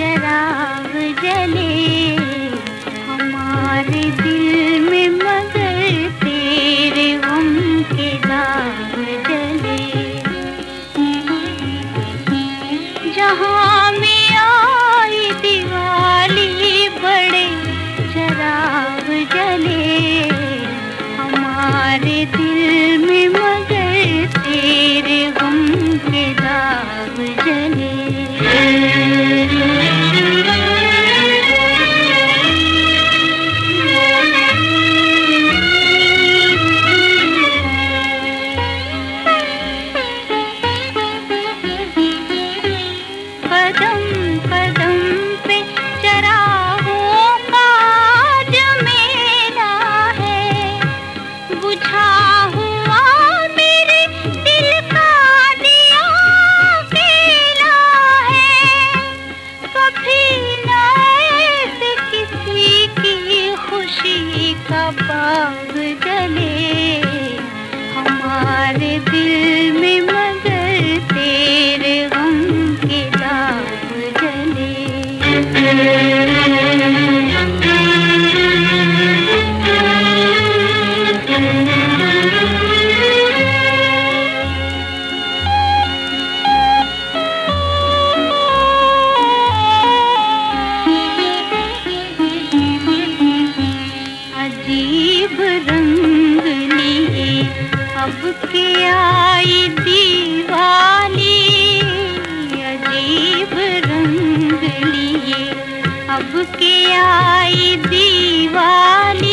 चराग जले, हमारे दिल में मगर तेरे गम के दाग जले। जहाँ में आई दिवाली बड़े चराग जले, हमारे दिल में मगर அப்பா अब के आई दीवाली अजीब रंग लिए। अब के आई दीवाली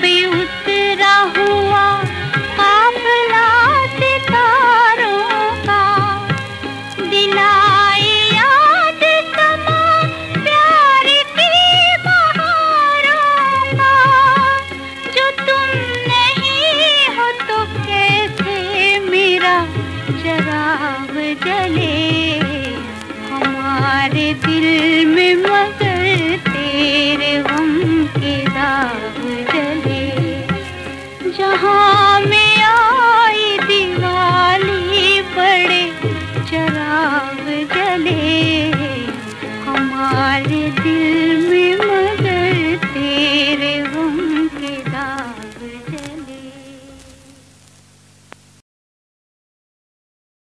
पे उतरा हुआ काफला सितारों का। दिलाए याद समा प्यार की बहारों का। जो तुम नहीं हो तो कैसे मेरा शराब जले? हमारे दिल में मगर तेरे जहाँ में